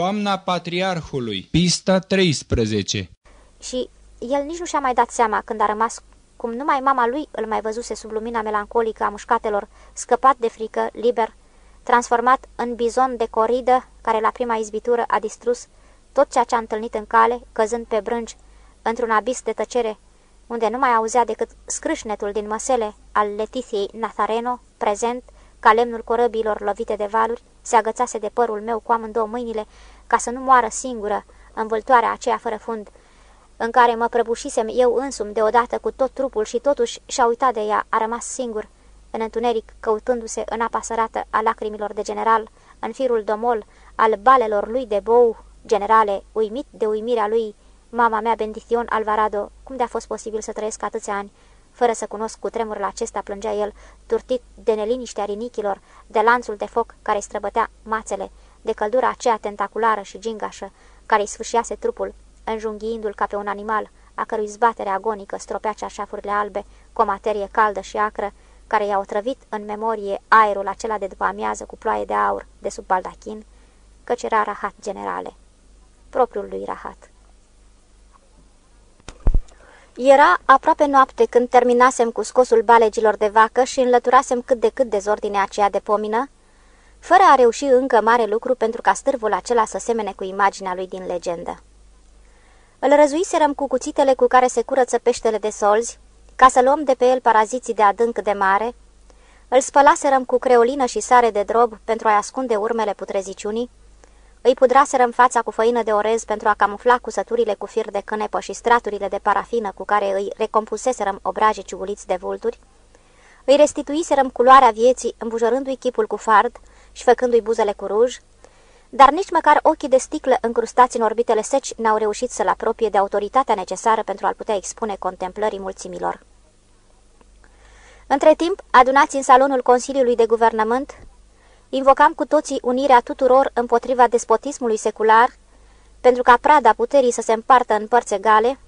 Toamna Patriarhului, pista 13 Și el nici nu și-a mai dat seama când a rămas cum numai mama lui îl mai văzuse sub lumina melancolică a mușcatelor, scăpat de frică, liber, transformat în bizon de coridă care la prima izbitură a distrus tot ceea ce a întâlnit în cale, căzând pe brânci, într-un abis de tăcere, unde nu mai auzea decât scrâșnetul din măsele al Letitiei Nazareno, prezent, ca lemnul corăbiilor lovite de valuri, se agățase de părul meu cu amândouă mâinile, ca să nu moară singură, învâltoarea aceea fără fund, în care mă prăbușisem eu însumi deodată cu tot trupul și totuși și-a uitat de ea, a rămas singur, în întuneric, căutându-se în apa sărată a lacrimilor de general, în firul domol al balelor lui de bou, generale, uimit de uimirea lui, mama mea, Bendition Alvarado, cum de-a fost posibil să trăiesc atâția ani, fără să cunosc cu tremurul acesta, plângea el, turtit de neliniștea rinichilor, de lanțul de foc care îi străbătea mațele, de căldura aceea tentaculară și gingașă, care îi sfâșiase trupul, înjunghiindu-l ca pe un animal, a cărui zbatere agonică stropea ceașafurile albe cu o materie caldă și acră, care i-a otrăvit în memorie aerul acela de după amiază cu ploaie de aur de sub baldachin, căci era rahat generale, propriul lui rahat. Era aproape noapte când terminasem cu scosul balegilor de vacă și înlăturasem cât de cât dezordinea aceea de pomină, fără a reuși încă mare lucru pentru ca stârvul acela să semene cu imaginea lui din legendă. Îl răzuiserăm cu cuțitele cu care se curăță peștele de solzi, ca să luăm de pe el paraziții de adânc de mare, îl spălaserăm cu creolină și sare de drob pentru a-i ascunde urmele putreziciunii, îi pudraserăm fața cu făină de orez pentru a camufla cusăturile cu fir de cânepă și straturile de parafină cu care îi recompuseserăm obrajii ciuguliți de vulturi, îi restituiserăm culoarea vieții îmbujorându-i chipul cu fard și făcându-i buzele cu ruj, dar nici măcar ochii de sticlă încrustați în orbitele seci n-au reușit să-l apropie de autoritatea necesară pentru a-l putea expune contemplării mulțimilor. Între timp, adunați în salonul Consiliului de Guvernământ, invocam cu toții unirea tuturor împotriva despotismului secular, pentru ca prada puterii să se împartă în părți egale,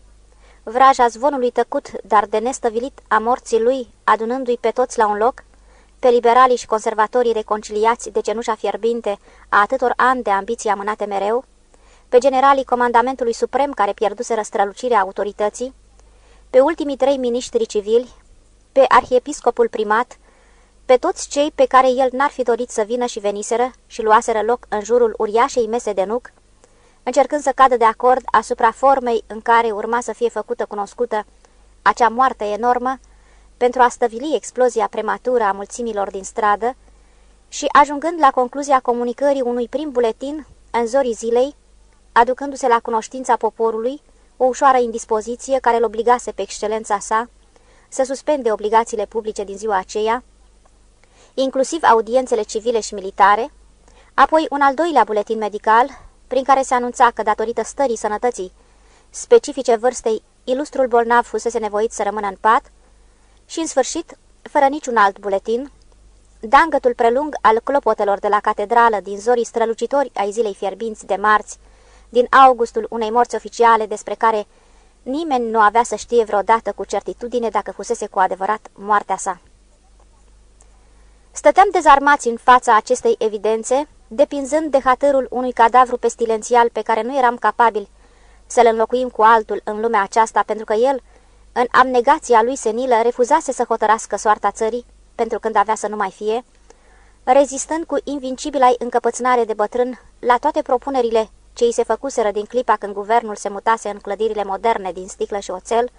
vraja zvonului tăcut, dar de nestăvilit a morții lui, adunându-i pe toți la un loc, pe liberalii și conservatorii reconciliați de cenușa fierbinte a atâtor ani de ambiții amânate mereu, pe generalii comandamentului suprem care pierduse răstrălucirea autorității, pe ultimii trei miniștri civili, pe arhiepiscopul primat, pe toți cei pe care el n-ar fi dorit să vină și veniseră și luaseră loc în jurul uriașei mese de nuc, încercând să cadă de acord asupra formei în care urma să fie făcută cunoscută acea moarte enormă, pentru a stăvili explozia prematură a mulțimilor din stradă și ajungând la concluzia comunicării unui prim buletin în zorii zilei, aducându-se la cunoștința poporului o ușoară indispoziție care îl obligase pe excelența sa să suspende obligațiile publice din ziua aceea, inclusiv audiențele civile și militare, apoi un al doilea buletin medical, prin care se anunța că, datorită stării sănătății specifice vârstei, ilustrul bolnav fusese nevoit să rămână în pat, și, în sfârșit, fără niciun alt buletin, dangătul prelung al clopotelor de la catedrală din zorii strălucitori ai zilei fierbinți de marți, din augustul unei morți oficiale despre care nimeni nu avea să știe vreodată cu certitudine dacă fusese cu adevărat moartea sa. Stăteam dezarmați în fața acestei evidențe, depinzând de hatărul unui cadavru pestilențial pe care nu eram capabili să-l înlocuim cu altul în lumea aceasta, pentru că el, în amnegația lui senilă, refuzase să hotărască soarta țării, pentru când avea să nu mai fie, rezistând cu invincibila încăpățânare de bătrân la toate propunerile ce îi se făcuseră din clipa când guvernul se mutase în clădirile moderne din sticlă și oțel,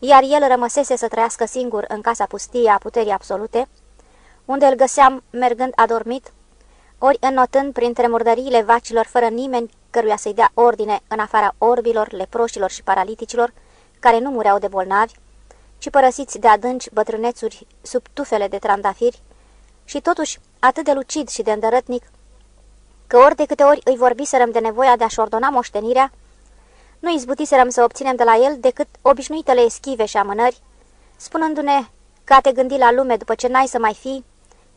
iar el rămăsese să trăiască singur în casa pustie a puterii absolute, unde îl găseam mergând adormit, ori înnotând printre murdăriile vacilor fără nimeni căruia să-i dea ordine în afara orbilor, leproșilor și paraliticilor, care nu mureau de bolnavi, ci părăsiți de adânci bătrânețuri sub tufele de trandafiri, și totuși atât de lucid și de îndărătnic, că ori de câte ori îi vorbiserăm de nevoia de a-și ordona moștenirea, nu izbutiserăm să obținem de la el decât obișnuitele eschive și amânări, spunându-ne că a te gândi la lume după ce n-ai să mai fii,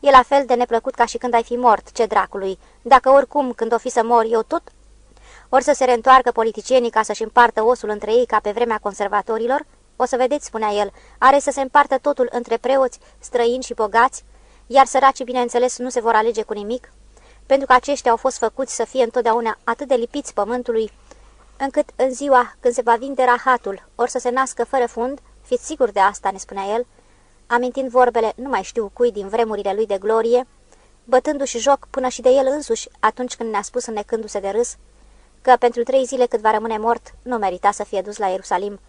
e la fel de neplăcut ca și când ai fi mort, ce dracului, dacă oricum, când o fi să mor, eu tot ori să se reîntoarcă politicienii ca să-și împartă osul între ei ca pe vremea conservatorilor, o să vedeți, spunea el, are să se împartă totul între preoți, străini și bogați, iar săracii, bineînțeles, nu se vor alege cu nimic, pentru că aceștia au fost făcuți să fie întotdeauna atât de lipiți pământului, încât în ziua când se va vinde rahatul, ori să se nască fără fund, fiți sigur de asta, ne spunea el, amintind vorbele nu mai știu cui din vremurile lui de glorie, bătându-și joc până și de el însuși atunci când ne-a spus înnecându-se de râs, că pentru trei zile cât va rămâne mort nu merita să fie dus la Ierusalim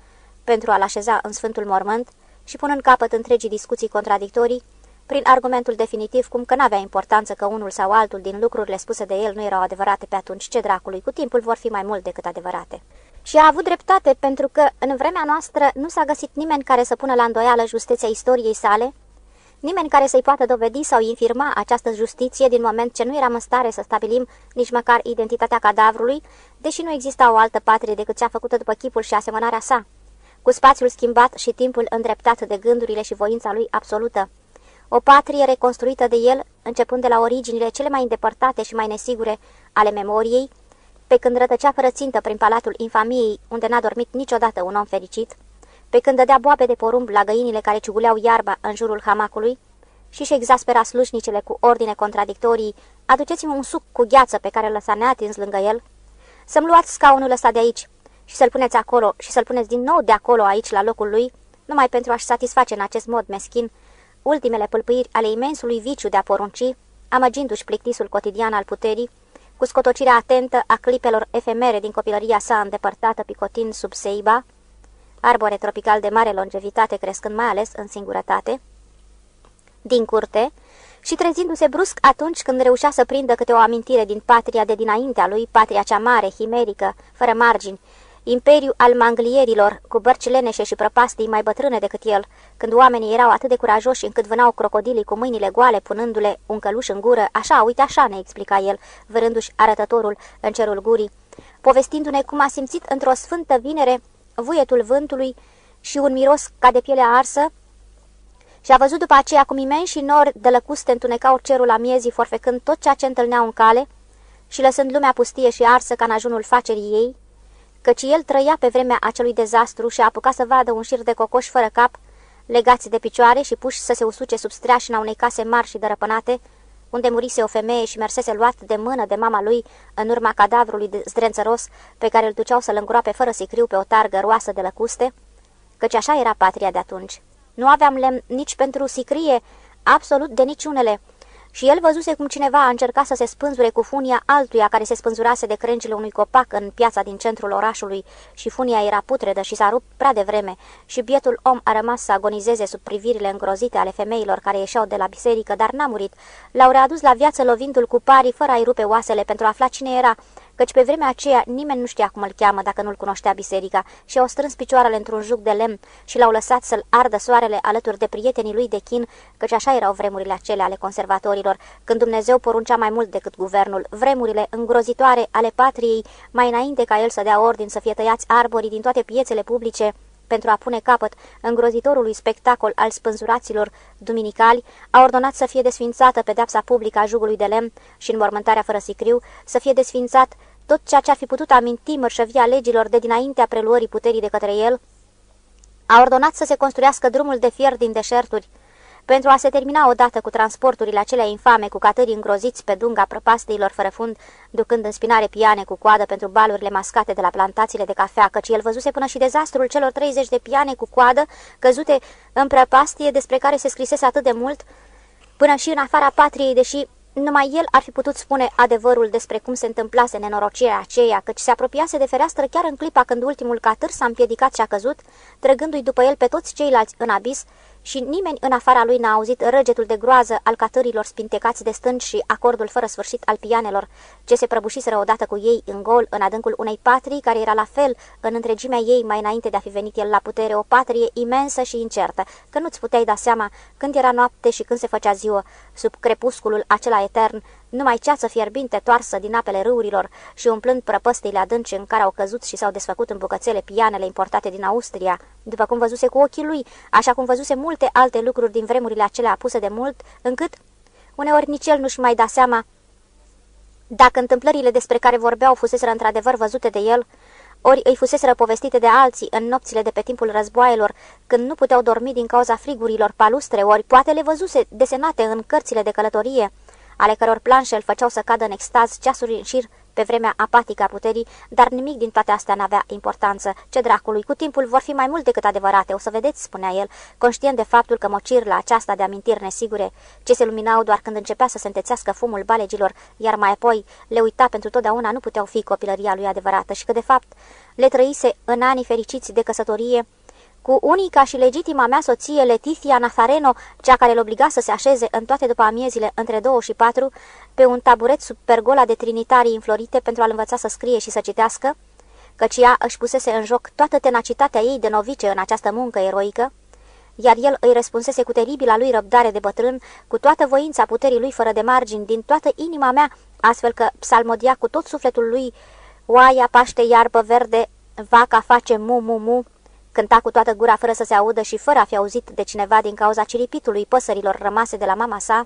pentru a-l așeza în Sfântul Mormânt și punând capăt întregii discuții contradictorii, prin argumentul definitiv cum că n-avea importanță că unul sau altul din lucrurile spuse de el nu erau adevărate pe atunci, ce dracului, cu timpul vor fi mai mult decât adevărate. Și a avut dreptate pentru că în vremea noastră nu s-a găsit nimeni care să pună la îndoială justeția istoriei sale, nimeni care să-i poată dovedi sau infirma această justiție din moment ce nu eram în stare să stabilim nici măcar identitatea cadavrului, deși nu exista o altă patrie decât cea făcută după chipul și asemănarea sa, cu spațiul schimbat și timpul îndreptat de gândurile și voința lui absolută. O patrie reconstruită de el, începând de la originile cele mai îndepărtate și mai nesigure ale memoriei, pe când rătăcea fără țintă prin palatul infamiei, unde n-a dormit niciodată un om fericit, pe când dădea boabe de porumb la găinile care ciuguleau iarba în jurul hamacului și-și exaspera slujnicele cu ordine contradictorii, aduceți-mi un suc cu gheață pe care îl lăsa neatins lângă el, să-mi luați scaunul ăsta de aici și să-l puneți acolo și să-l puneți din nou de acolo aici la locul lui, numai pentru a-și satisface în acest mod meschin ultimele pâlpâiri ale imensului viciu de a porunci, amăgindu-și plictisul cotidian al puterii, cu scotocirea atentă a clipelor efemere din copilăria sa îndepărtată picotind sub seiba, arbore tropical de mare longevitate crescând mai ales în singurătate, din curte, și trezindu-se brusc atunci când reușea să prindă câte o amintire din patria de dinaintea lui, patria cea mare, himerică, fără margini, imperiu al manglierilor, cu bărci leneșe și prăpastii mai bătrâne decât el, când oamenii erau atât de curajoși încât vânau crocodilii cu mâinile goale, punându-le un căluș în gură, așa, uite așa, ne explica el, vărându-și arătătorul în cerul gurii, povestindu-ne cum a simțit într-o sfântă vinere vuietul vântului și un miros ca de pielea arsă, și a văzut după aceea cum imensi nori de lăcuste întunecau cerul la miezii, forfecând tot ceea ce întâlneau în cale și lăsând lumea pustie și arsă ca în ajunul facerii ei, căci el trăia pe vremea acelui dezastru și a apucat să vadă un șir de cocoși fără cap, legați de picioare și puși să se usuce sub streașina unei case mari și dărăpânate, unde murise o femeie și mersese luat de mână de mama lui în urma cadavrului de zdrențăros pe care îl duceau să-l îngroape fără sicriu pe o targă roasă de lăcuste, căci așa era patria de atunci. Nu aveam lemn nici pentru sicrie, absolut de niciunele, și el văzuse cum cineva a încercat să se spânzure cu funia altuia care se spânzurase de crengile unui copac în piața din centrul orașului. Și funia era putredă și s-a rupt prea devreme. Și bietul om a rămas să agonizeze sub privirile îngrozite ale femeilor care ieșeau de la biserică, dar n-a murit. L-au readus la viață lovindu-l cu parii fără a-i rupe oasele pentru a afla cine era căci pe vremea aceea nimeni nu știa cum îl cheamă dacă nu-l cunoștea biserica și au strâns picioarele într-un juc de lemn și l-au lăsat să-l ardă soarele alături de prietenii lui de chin, căci așa erau vremurile acelea ale conservatorilor, când Dumnezeu poruncea mai mult decât guvernul, vremurile îngrozitoare ale patriei, mai înainte ca el să dea ordin să fie tăiați arborii din toate piețele publice, pentru a pune capăt îngrozitorului spectacol al spânzuraților duminicali, a ordonat să fie desfințată pedepsa publică a jugului de lemn și înmormântarea fără sicriu, să fie desfințat tot ceea ce ar fi putut aminti mărșăvia legilor de dinaintea preluării puterii de către el, a ordonat să se construiască drumul de fier din deșerturi, pentru a se termina odată cu transporturile acelea infame cu catării îngroziți pe dunga prăpastiilor fără fund, ducând în spinare piane cu coadă pentru balurile mascate de la plantațiile de cafea, căci el văzuse până și dezastrul celor 30 de piane cu coadă căzute în prăpastie despre care se scrisese atât de mult, până și în afara patriei, deși numai el ar fi putut spune adevărul despre cum se întâmplase nenorocirea aceea, căci se apropiase de fereastră chiar în clipa când ultimul catâr s-a împiedicat și a căzut, trăgându-i după el pe toți ceilalți în abis, și nimeni în afara lui n-a auzit răgetul de groază al catărilor spintecați de stânci și acordul fără sfârșit al pianelor, ce se prăbușiseră odată cu ei în gol în adâncul unei patrii care era la fel în întregimea ei mai înainte de a fi venit el la putere, o patrie imensă și incertă, că nu-ți puteai da seama când era noapte și când se făcea ziua, sub crepusculul acela etern, numai ceață fierbinte toarsă din apele râurilor și umplând prăpăstile adânci în care au căzut și s-au desfăcut în bucățele pianele importate din Austria, după cum văzuse cu ochii lui, așa cum văzuse multe alte lucruri din vremurile acelea apuse de mult, încât uneori nici el nu-și mai da seama dacă întâmplările despre care vorbeau fuseseră într-adevăr văzute de el, ori îi fuseseră povestite de alții în nopțile de pe timpul războaielor, când nu puteau dormi din cauza frigurilor palustre, ori poate le văzuse desenate în cărțile de călătorie, ale căror planșe îl făceau să cadă în extaz ceasuri în șir pe vremea apatică a puterii, dar nimic din toate astea n-avea importanță. Ce dracului, cu timpul vor fi mai mult decât adevărate, o să vedeți, spunea el, conștient de faptul că mocirla aceasta de amintiri nesigure, ce se luminau doar când începea să se întețească fumul balegilor, iar mai apoi le uita pentru totdeauna, nu puteau fi copilăria lui adevărată și că, de fapt, le trăise în anii fericiți de căsătorie, cu unica și legitima mea soție Letizia Nazareno, cea care îl obliga să se așeze în toate după amiezile între două și patru, pe un taburet sub pergola de trinitarii înflorite pentru a-l învăța să scrie și să citească, căci ea își pusese în joc toată tenacitatea ei de novice în această muncă eroică, iar el îi răspunsese cu teribila lui răbdare de bătrân, cu toată voința puterii lui fără de margini, din toată inima mea, astfel că psalmodia cu tot sufletul lui, oaia paște iarbă verde, vaca face mu-mu-mu, Cânta cu toată gura fără să se audă și fără a fi auzit de cineva din cauza ciripitului păsărilor rămase de la mama sa.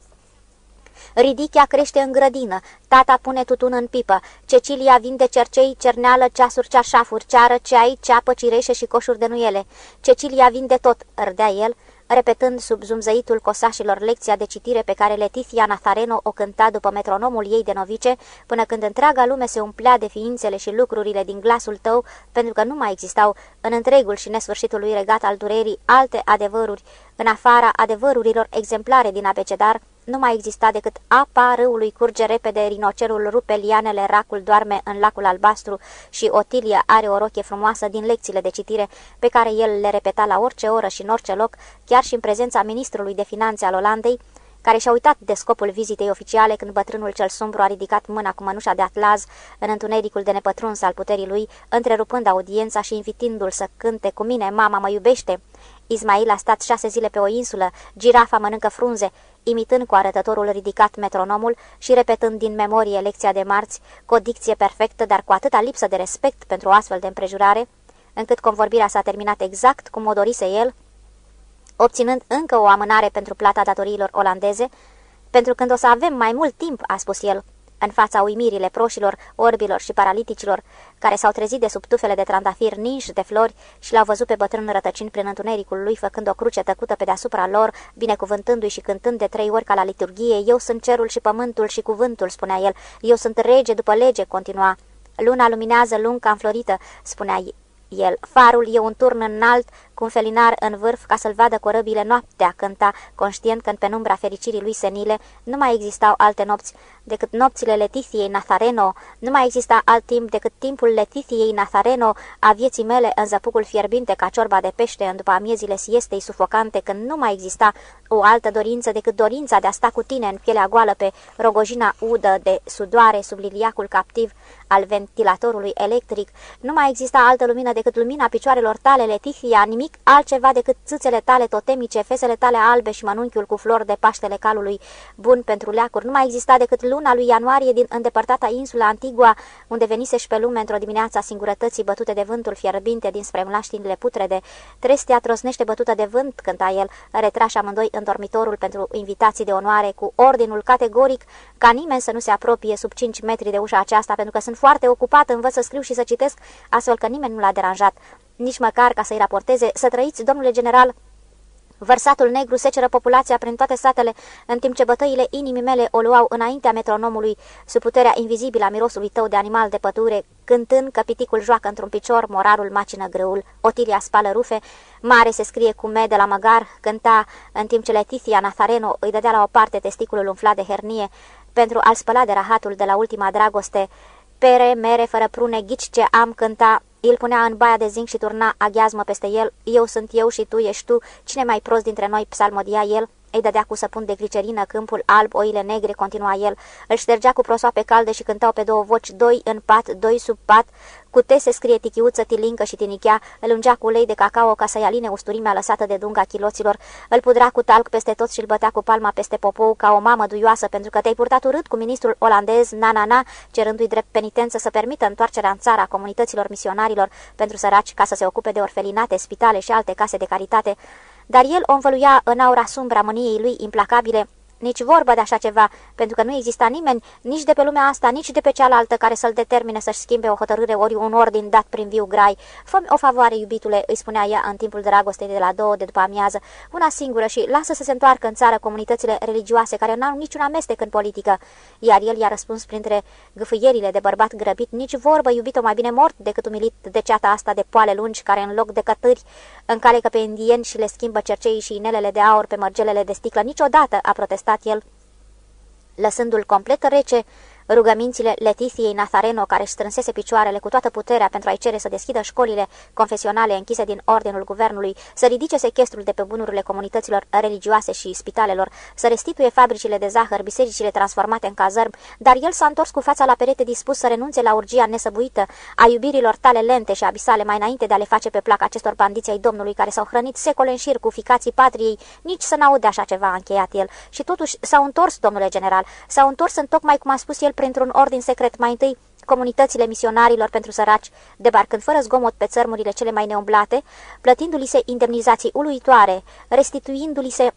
Ridichea crește în grădină, tata pune tutun în pipă, Cecilia vinde cercei, cerneală, ceasuri, ceașafuri, ceară, ceai, ceapă, cireșe și coșuri de nuiele. Cecilia vinde tot, îrdea el, repetând sub zumzăitul cosașilor lecția de citire pe care Leticia Nazareno o cânta după metronomul ei de novice, până când întreaga lume se umplea de ființele și lucrurile din glasul tău, pentru că nu mai existau în întregul și nesfârșitul lui regat al durerii alte adevăruri, în afara adevărurilor exemplare din abecedar, nu mai exista decât apa râului curge repede, rinocerul rupe lianele, racul doarme în lacul albastru și Otilia are o rochie frumoasă din lecțiile de citire pe care el le repeta la orice oră și în orice loc, chiar și în prezența ministrului de finanțe al Olandei, care și-a uitat de scopul vizitei oficiale când bătrânul cel sumbru a ridicat mâna cu mănușa de atlaz în întunericul de nepătruns al puterii lui, întrerupând audiența și invitindu-l să cânte cu mine, mama mă iubește. Ismail a stat șase zile pe o insulă, girafa mănâncă frunze, imitând cu arătătorul ridicat metronomul și repetând din memorie lecția de marți, cu o dicție perfectă, dar cu atâta lipsă de respect pentru o astfel de împrejurare, încât convorbirea s-a terminat exact cum o dorise el, obținând încă o amânare pentru plata datoriilor olandeze, pentru când o să avem mai mult timp, a spus el, în fața uimirii leproșilor, orbilor și paraliticilor, care s-au trezit de sub tufele de trandafir ninși de flori și l-au văzut pe bătrân rătăcind prin întunericul lui, făcând o cruce tăcută pe deasupra lor, binecuvântându-i și cântând de trei ori ca la liturghie, Eu sunt cerul și pământul și cuvântul, spunea el, Eu sunt rege după lege, continua. Luna luminează lunga înflorită, spunea el. Farul e un turn înalt cu un felinar în vârf ca să-l vadă corăbile noaptea, cânta, conștient că în penumbra fericirii lui senile nu mai existau alte nopți decât nopțile Letitiei Nazareno, nu mai exista alt timp decât timpul Letitiei Nazareno a vieții mele în zăpucul fierbinte ca ciorba de pește în după amiezile siestei sufocante, când nu mai exista o altă dorință decât dorința de a sta cu tine în pielea goală pe rogojina udă de sudoare sub liliacul captiv al ventilatorului electric, nu mai exista altă lumină decât lumina picioarelor tale, Letitia, nimic nimic altceva decât țâțele tale totemice, fesele tale albe și mănunchiul cu flori de Paștele calului bun pentru leacuri. Nu mai exista decât luna lui ianuarie din îndepărtata insula Antigua, unde venise și pe lume într-o dimineață a singurătății bătute de vântul fierbinte dinspre mlaștinile putrede. Trestea trosnește bătută de vânt, cânta el, retraș amândoi în dormitorul pentru invitații de onoare, cu ordinul categoric ca nimeni să nu se apropie sub 5 metri de ușa aceasta, pentru că sunt foarte ocupat, învăț să scriu și să citesc, astfel că nimeni nu l-a deranjat nici măcar ca să-i raporteze, să trăiți, domnule general, Vărsatul negru seceră populația prin toate satele, în timp ce bătăile inimii mele o luau înaintea metronomului, sub puterea invizibilă a mirosului tău de animal de pădure, cântând că piticul joacă într-un picior, morarul macină grâul, Otilia spală rufe, mare se scrie cu me de la măgar, cânta, în timp ce Leticia Nazareno îi dădea la o parte testiculul umflat de hernie, pentru a-l spăla de rahatul de la ultima dragoste, pere, mere, fără prune, ghici ce am, cânta, îl punea în baia de zinc și turna aghiazmă peste el. Eu sunt eu și tu ești tu. Cine mai prost dintre noi, psalmodia el? Îi dădea cu săpun de glicerină, câmpul alb, oile negre, continua el. Îl ștergea cu prosoape calde și cântau pe două voci, doi în pat, doi sub pat, cu te se scrie tichiuță, tilincă și tinichea, îl ungea cu ulei de cacao ca să-i aline usturimea lăsată de dunga chiloților, îl pudra cu talc peste tot și îl bătea cu palma peste popou ca o mamă duioasă pentru că te-ai purtat urât cu ministrul olandez, na-na-na, cerându-i drept penitență să permită întoarcerea în țara comunităților misionarilor pentru săraci ca să se ocupe de orfelinate, spitale și alte case de caritate, dar el o învăluia în aura sumbra mâniei lui implacabile, nici vorbă de așa ceva, pentru că nu exista nimeni, nici de pe lumea asta, nici de pe cealaltă, care să-l determine să-și schimbe o hotărâre ori un ordin dat prin viu grai. fă o favoare, iubitule, îi spunea ea în timpul dragostei de la două de după amiază, una singură și lasă să se întoarcă în țară comunitățile religioase care n-au niciun amestec în politică. Iar el i-a răspuns printre gâfâierile de bărbat grăbit, nici vorbă, iubito, mai bine mort decât umilit de ceata asta de poale lungi, care în loc de cătări încalecă pe indieni și le schimbă cerceii și inelele de aur pe mărgelele de sticlă. Niciodată, a protestat el, lăsându-l complet rece Rugămințile Letitiei Nazareno, care își strânsese picioarele cu toată puterea pentru a-i cere să deschidă școlile confesionale închise din ordinul guvernului, să ridice sechestrul de pe bunurile comunităților religioase și spitalelor, să restituie fabricile de zahăr, bisericile transformate în cazărm, dar el s-a întors cu fața la perete dispus să renunțe la urgia nesăbuită a iubirilor tale lente și abisale mai înainte de a le face pe plac acestor bandiți ai Domnului care s-au hrănit secole în șir cu ficații patriei, nici să n-aude așa ceva, a încheiat el. Și totuși s-au întors, domnule general, s-au întors în tocmai cum a spus el printr-un ordin secret. Mai întâi comunitățile misionarilor pentru săraci, debarcând fără zgomot pe țărmurile cele mai neumblate, plătindu-li se indemnizații uluitoare, restituindu-li se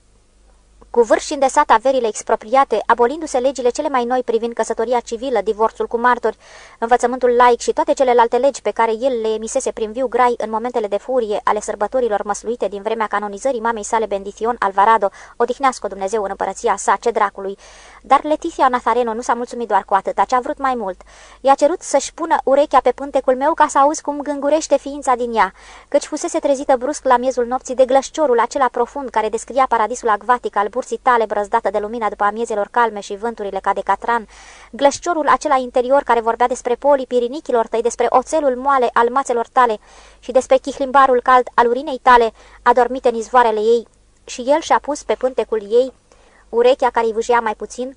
cu vârf și îndesat averile expropriate, abolindu-se legile cele mai noi privind căsătoria civilă, divorțul cu martori, învățământul laic și toate celelalte legi pe care el le emisese prin viu grai în momentele de furie ale sărbătorilor măsluite din vremea canonizării mamei sale Bendition Alvarado, odihnească Dumnezeu în împărăția sa, ce dracului. Dar Leticia Nazareno nu s-a mulțumit doar cu atât, ce a vrut mai mult. I-a cerut să-și pună urechea pe pântecul meu ca să auzi cum gângurește ființa din ea, căci fusese trezită brusc la miezul nopții de glășciorul acela profund care descria paradisul acvatic al burții tale brăzdată de lumina după amiezelor calme și vânturile ca de catran, glășciorul acela interior care vorbea despre polii pirinichilor tăi, despre oțelul moale al mațelor tale și despre chihlimbarul cald al urinei tale, adormite în izvoarele ei, și el și-a pus pe pântecul ei urechea care îi vâjea mai puțin,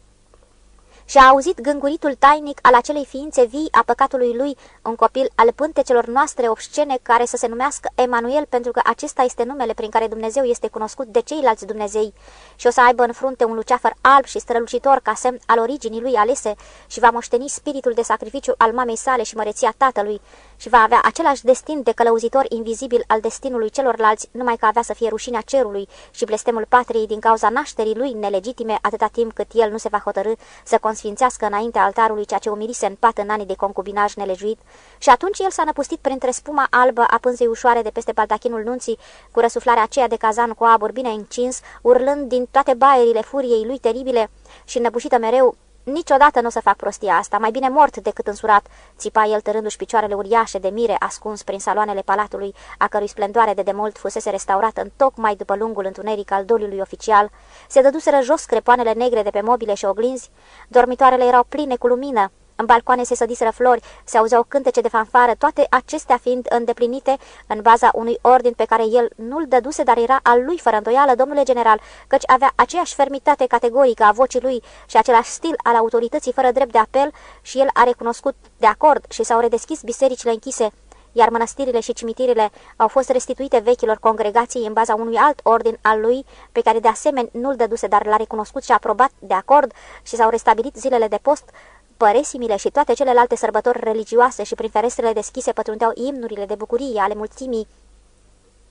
și a auzit gânguritul tainic al acelei ființe vii a păcatului lui, un copil al pântecelor noastre obscene care să se numească Emanuel, pentru că acesta este numele prin care Dumnezeu este cunoscut de ceilalți Dumnezei. Și o să aibă în frunte un luceafăr alb și strălucitor ca semn al originii lui alese și va moșteni spiritul de sacrificiu al mamei sale și măreția tatălui. Și va avea același destin de călăuzitor invizibil al destinului celorlalți, numai că avea să fie rușinea cerului și blestemul patriei din cauza nașterii lui nelegitime atâta timp cât el nu se va hotărâ să consfințească înaintea altarului ceea ce umirise în pat în anii de concubinaj nelejuit, și atunci el s-a năpustit printre spuma albă a pânzei ușoare de peste baldachinul nunții, cu răsuflarea aceea de cazan cu abur bine încins, urlând din toate baierile furiei lui teribile și înnăbușită mereu Niciodată nu o să fac prostia asta, mai bine mort decât însurat, țipa el tărându-și picioarele uriașe de mire ascuns prin saloanele palatului, a cărui splendoare de demult fusese restaurată în tocmai după lungul întuneric al doliului oficial, se dăduseră jos crepoanele negre de pe mobile și oglinzi, dormitoarele erau pline cu lumină, în balcoane se sădiseră flori, se auzeau cântece de fanfară, toate acestea fiind îndeplinite în baza unui ordin pe care el nu-l dăduse, dar era al lui fără îndoială, domnule general, căci avea aceeași fermitate categorică a vocii lui și același stil al autorității fără drept de apel și el a recunoscut de acord și s-au redeschis bisericile închise iar mănăstirile și cimitirile au fost restituite vechilor congregații în baza unui alt ordin al lui, pe care de asemenea nu-l dăduse, dar l-a recunoscut și a aprobat de acord și s-au restabilit zilele de post, păresimile și toate celelalte sărbători religioase și prin ferestrele deschise pătrundeau imnurile de bucurie ale mulțimii,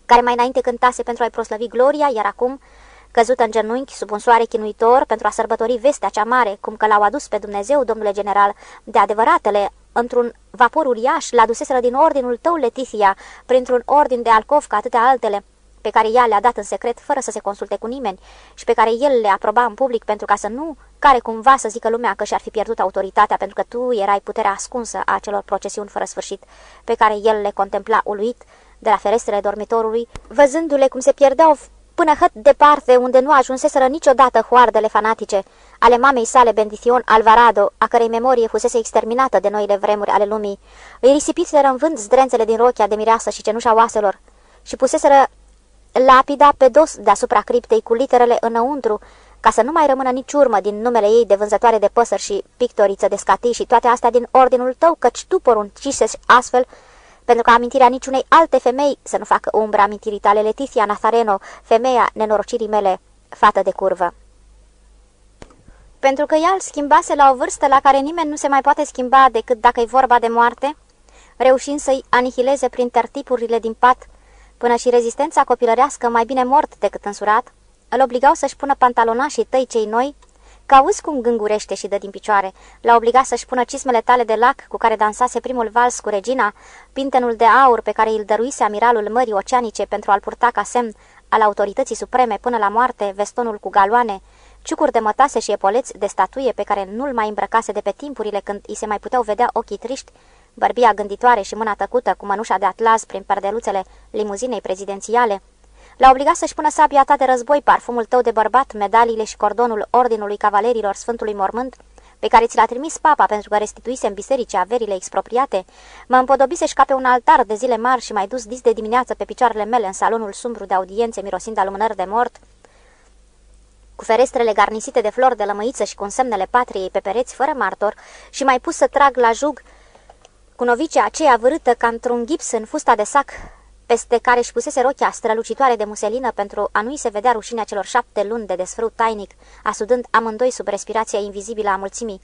care mai înainte cântase pentru a-i proslăvi gloria, iar acum, căzută în genunchi sub un soare chinuitor pentru a sărbători vestea cea mare, cum că l-au adus pe Dumnezeu, domnule general, de adevăratele, într-un vapor uriaș, l aduseseră din ordinul tău, Leticia, printr-un ordin de alcov ca atâtea altele, pe care ea le-a dat în secret fără să se consulte cu nimeni și pe care el le aproba în public pentru ca să nu care cumva să zică lumea că și-ar fi pierdut autoritatea pentru că tu erai puterea ascunsă a acelor procesiuni fără sfârșit pe care el le contempla uluit de la ferestrele dormitorului, văzându-le cum se pierdeau până hăt departe unde nu ajunseseră niciodată hoardele fanatice ale mamei sale Bendition Alvarado, a cărei memorie fusese exterminată de noile vremuri ale lumii. Îi risipiseră în vânt zdrențele din rochia de mireasă și cenușa oaselor și puseseră lapida pe dos deasupra criptei cu literele înăuntru, ca să nu mai rămână nici urmă din numele ei de vânzătoare de păsări și pictoriță de scatii și toate astea din ordinul tău, căci tu poruncisezi astfel, pentru că amintirea niciunei alte femei să nu facă umbra amintirii tale, Leticia Nazareno, femeia nenorocirii mele, fată de curvă. Pentru că ea îl schimbase la o vârstă la care nimeni nu se mai poate schimba decât dacă e vorba de moarte, reușind să-i anihileze prin tertipurile din pat, până și rezistența copilărească mai bine mort decât însurat, îl obligau să-și pună pantalonașii tăi cei noi, Adică auzi cum gângurește și dă din picioare. L-a obligat să-și pună cismele tale de lac cu care dansase primul vals cu regina, pintenul de aur pe care îl dăruise amiralul Mării Oceanice pentru a-l purta ca semn al autorității supreme până la moarte, vestonul cu galoane, ciucuri de mătase și epoleți de statuie pe care nu-l mai îmbrăcase de pe timpurile când îi se mai puteau vedea ochii triști, bărbia gânditoare și mâna tăcută cu mănușa de atlas prin perdeluțele limuzinei prezidențiale, L-a obligat să-și pună sabia ta de război, parfumul tău de bărbat, medaliile și cordonul Ordinului Cavalerilor Sfântului Mormânt, pe care ți l-a trimis papa pentru că restituise în biserice averile expropriate, mă împodobisești ca pe un altar de zile mari și mai dus dis de dimineață pe picioarele mele în salonul sumbru de audiențe mirosind alumânări de mort, cu ferestrele garnisite de flori de lămăiță și cu semnele patriei pe pereți fără martor și mai pus să trag la jug cu novicea aceea vârâtă ca într-un gips în fusta de sac peste care își pusese rochia strălucitoare de muselină pentru a nu-i se vedea rușinea celor șapte luni de desfrâu tainic, asudând amândoi sub respirația invizibilă a mulțimii,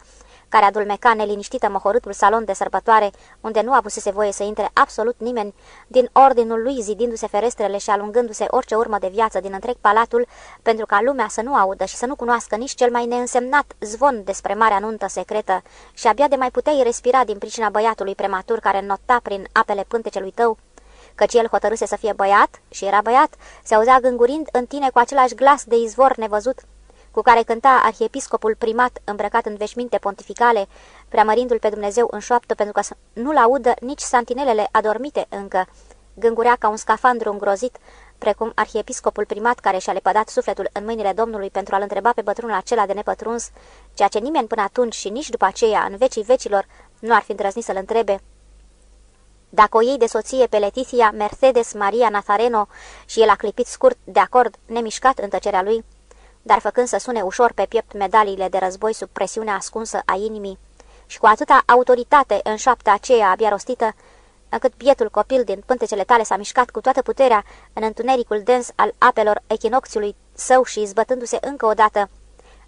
care adulmeca neliniștită mohorâtul salon de sărbătoare, unde nu avusese voie să intre absolut nimeni, din ordinul lui zidindu-se ferestrele și alungându-se orice urmă de viață din întreg palatul, pentru ca lumea să nu audă și să nu cunoască nici cel mai neînsemnat zvon despre marea nuntă secretă, și abia de mai puteai respira din pricina băiatului prematur care nota prin apele pântecelui tău, căci el hotărâse să fie băiat și era băiat, se auzea gângurind în tine cu același glas de izvor nevăzut, cu care cânta arhiepiscopul primat îmbrăcat în veșminte pontificale, preamărindu-l pe Dumnezeu în șoaptă pentru că nu-l audă nici santinelele adormite încă. Gângurea ca un scafandru îngrozit, precum arhiepiscopul primat care și-a lepădat sufletul în mâinile Domnului pentru a-l întreba pe bătrânul acela de nepătruns, ceea ce nimeni până atunci și nici după aceea, în vecii vecilor, nu ar fi îndrăznit să-l întrebe, dacă o iei de soție pe Leticia Mercedes Maria Nazareno și el a clipit scurt de acord, nemișcat în tăcerea lui, dar făcând să sune ușor pe piept medaliile de război sub presiunea ascunsă a inimii, și cu atâta autoritate în șapta aceea abia rostită, încât pietul copil din pântecele tale s-a mișcat cu toată puterea în întunericul dens al apelor echinocțiului său și izbătându-se încă o dată,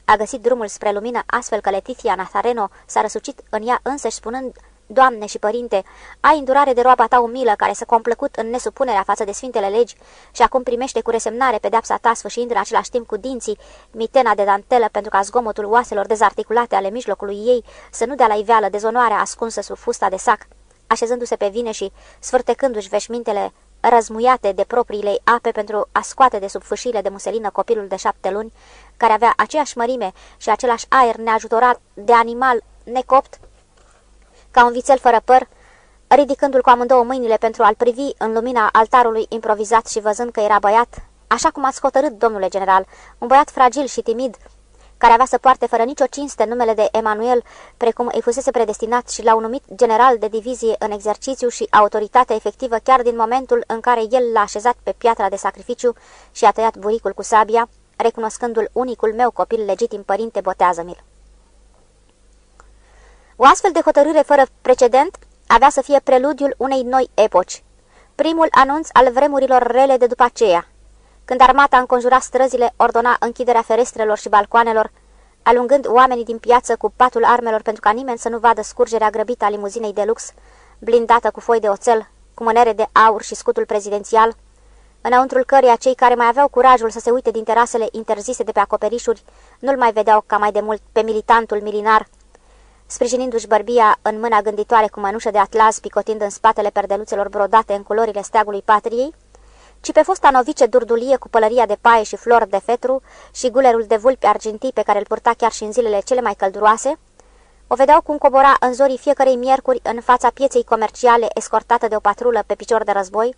a găsit drumul spre lumină astfel că Leticia Nazareno s-a răsucit în ea însăși spunând Doamne și Părinte, ai îndurare de roaba ta umilă care s-a complăcut în nesupunerea față de sfintele legi și acum primește cu resemnare pedeapsa ta sfârșind în același timp cu dinții mitena de dantelă pentru ca zgomotul oaselor dezarticulate ale mijlocului ei să nu dea la iveală dezonoarea ascunsă sub fusta de sac, așezându-se pe vine și sfârtecându-și veșmintele răzmuiate de propriile ape pentru a scoate de sub fâșile de muselină copilul de șapte luni, care avea aceeași mărime și același aer neajutorat de animal necopt, ca un vițel fără păr, ridicându-l cu amândouă mâinile pentru a-l privi în lumina altarului improvizat și văzând că era băiat, așa cum ați hotărât, domnule general, un băiat fragil și timid, care avea să poarte fără nicio cinste numele de Emanuel, precum îi fusese predestinat și l-au numit general de divizie în exercițiu și autoritate efectivă chiar din momentul în care el l-a așezat pe piatra de sacrificiu și a tăiat buricul cu sabia, recunoscându-l unicul meu copil legitim părinte, botează-mi-l. O astfel de hotărâre fără precedent avea să fie preludiul unei noi epoci, primul anunț al vremurilor rele de după aceea, când armata înconjura străzile, ordona închiderea ferestrelor și balcoanelor, alungând oamenii din piață cu patul armelor pentru ca nimeni să nu vadă scurgerea grăbită a limuzinei de lux, blindată cu foi de oțel, cu mânere de aur și scutul prezidențial, înăuntrul căreia cei care mai aveau curajul să se uite din terasele interzise de pe acoperișuri nu-l mai vedeau ca mai de mult pe militantul milinar, sprijinindu-și bărbia în mâna gânditoare cu mănușă de atlas, picotind în spatele perdeluțelor brodate în culorile steagului patriei, ci pe fosta novice durdulie cu pălăria de paie și flori de fetru și gulerul de vulpi argintii pe care îl purta chiar și în zilele cele mai călduroase, o vedeau cum cobora în zorii fiecarei miercuri în fața pieței comerciale escortată de o patrulă pe picior de război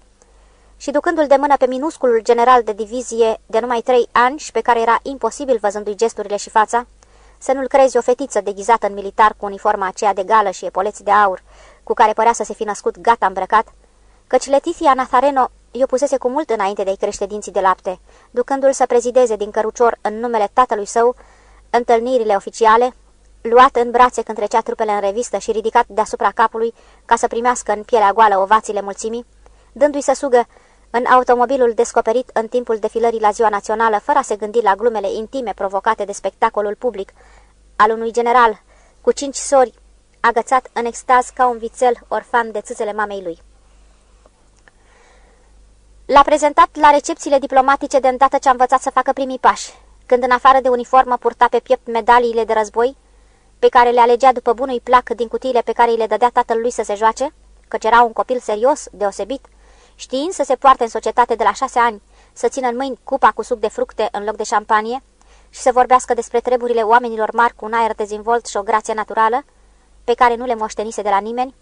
și ducându-l de mână pe minusculul general de divizie de numai trei ani și pe care era imposibil văzându-i gesturile și fața, să nu-l crezi o fetiță deghizată în militar cu uniforma aceea de gală și epoleți de aur, cu care părea să se fi născut gata îmbrăcat, căci Leticia Nazareno i-o pusese cu mult înainte de-i crește dinții de lapte, ducându-l să prezideze din cărucior în numele tatălui său întâlnirile oficiale, luat în brațe când trecea trupele în revistă și ridicat deasupra capului ca să primească în pielea goală ovațiile mulțimii, dându-i să sugă în automobilul descoperit în timpul defilării la ziua națională, fără a se gândi la glumele intime provocate de spectacolul public al unui general cu cinci sori, agățat în extaz ca un vițel orfan de țâțele mamei lui. L-a prezentat la recepțiile diplomatice de îndată ce a învățat să facă primii pași, când în afară de uniformă purta pe piept medaliile de război, pe care le alegea după bunui plac din cutiile pe care îi le dădea tatăl lui să se joace, căci era un copil serios, deosebit, știind să se poarte în societate de la șase ani, să țină în mâini cupa cu suc de fructe în loc de șampanie și să vorbească despre treburile oamenilor mari cu un aer dezvolt și o grație naturală, pe care nu le moștenise de la nimeni,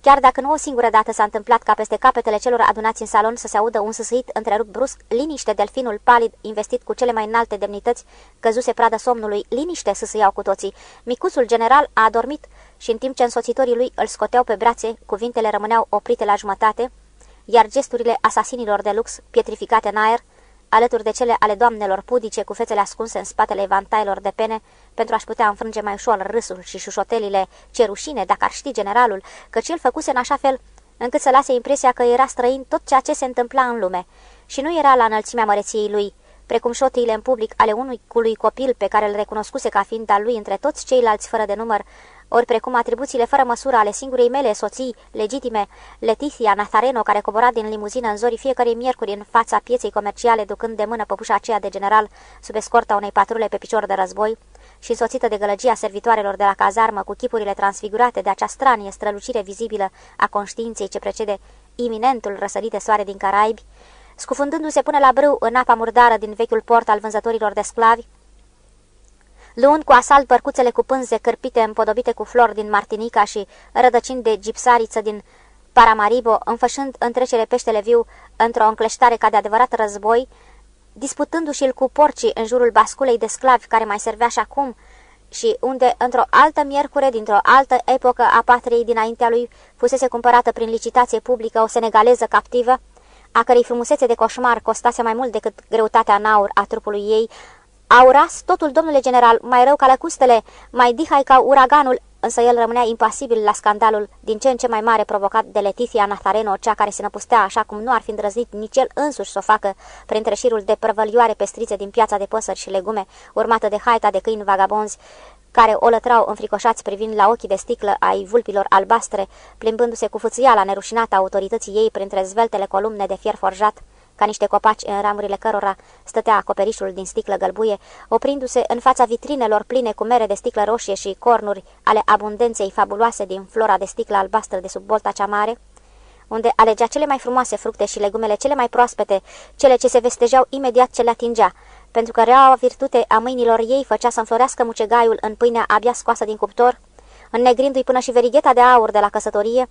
Chiar dacă nu o singură dată s-a întâmplat ca peste capetele celor adunați în salon să se audă un săsăit întrerupt brusc, liniște delfinul palid, investit cu cele mai înalte demnități, căzuse prada somnului, liniște săsăiau cu toții. Micuțul general a adormit și în timp ce însoțitorii lui îl scoteau pe brațe, cuvintele rămâneau oprite la jumătate, iar gesturile asasinilor de lux, pietrificate în aer, alături de cele ale doamnelor pudice cu fețele ascunse în spatele evantailor de pene, pentru a-și putea înfrânge mai ușor râsul și șușotelile, ce rușine, dacă ar ști generalul, căci el făcuse în așa fel încât să lase impresia că era străin tot ceea ce se întâmpla în lume, și nu era la înălțimea măreției lui, precum șotiile în public ale unui cului copil pe care îl recunoscuse ca fiind al lui între toți ceilalți fără de număr, ori precum atribuțiile fără măsură ale singurei mele soții legitime, Leticia Nazareno, care cobora din limuzină în zorii fiecare miercuri în fața pieței comerciale, ducând de mână păpușa aceea de general sub escorta unei patrule pe picior de război, și însoțită de gălăgia servitoarelor de la cazarmă cu chipurile transfigurate de acea stranie strălucire vizibilă a conștiinței ce precede iminentul răsărit de soare din Caraibi, scufundându-se până la brâu în apa murdară din vechiul port al vânzătorilor de sclavi, luând cu asalt bărcuțele cu pânze cârpite împodobite cu flori din Martinica și rădăcini de gipsariță din Paramaribo, înfășând în trecere peștele viu într-o încleștare ca de adevărat război, disputându-și-l cu porcii în jurul basculei de sclavi care mai servea și acum, și unde, într-o altă miercure, dintr-o altă epocă a patriei dinaintea lui, fusese cumpărată prin licitație publică o senegaleză captivă, a cărei frumusețe de coșmar costase mai mult decât greutatea în aur a trupului ei, au ras totul, domnule general, mai rău ca lăcustele, mai dihai ca uraganul, însă el rămânea impasibil la scandalul din ce în ce mai mare provocat de Leticia Nazareno, cea care se năpustea așa cum nu ar fi îndrăznit nici el însuși să o facă printre șirul de prăvălioare pestrițe din piața de păsări și legume, urmată de haita de câini vagabonzi, care o lătrau înfricoșați privind la ochii de sticlă ai vulpilor albastre, plimbându-se cu la nerușinată autorității ei printre zveltele columne de fier forjat, ca niște copaci în ramurile cărora stătea acoperișul din sticlă gălbuie, oprindu-se în fața vitrinelor pline cu mere de sticlă roșie și cornuri ale abundenței fabuloase din flora de sticlă albastră de sub bolta cea mare, unde alegea cele mai frumoase fructe și legumele cele mai proaspete, cele ce se vestejeau imediat ce le atingea, pentru că reaua virtute a mâinilor ei făcea să înflorească mucegaiul în pâinea abia scoasă din cuptor, înnegrindu-i până și verigheta de aur de la căsătorie,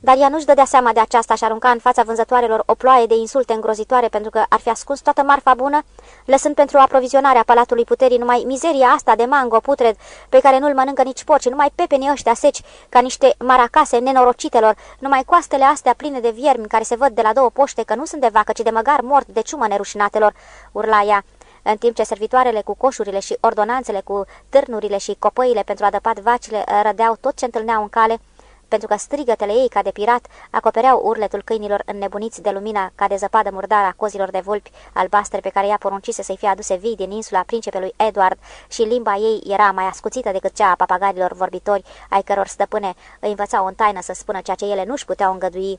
dar ea nu-și dădea seama de aceasta și arunca în fața vânzătoarelor o ploaie de insulte îngrozitoare pentru că ar fi ascuns toată marfa bună, lăsând pentru aprovizionarea palatului puterii numai mizeria asta de mango putred pe care nu-l mănâncă nici porci, numai pepenii ăștia seci ca niște maracase nenorocitelor, numai coastele astea pline de viermi care se văd de la două poște că nu sunt de vacă, ci de măgar mort de ciumă nerușinatelor, urla ea în timp ce servitoarele cu coșurile și ordonanțele cu târnurile și copăile pentru adăpat vacile rădeau tot ce întâlneau în cale, pentru că strigătele ei ca de pirat acopereau urletul câinilor înnebuniți de lumina ca de zăpadă murdară a cozilor de vulpi albastre pe care ea poruncise să-i fie aduse vii din insula principelui Edward și limba ei era mai ascuțită decât cea a papagarilor vorbitori, ai căror stăpâne îi învățau în taină să spună ceea ce ele nu-și puteau îngădui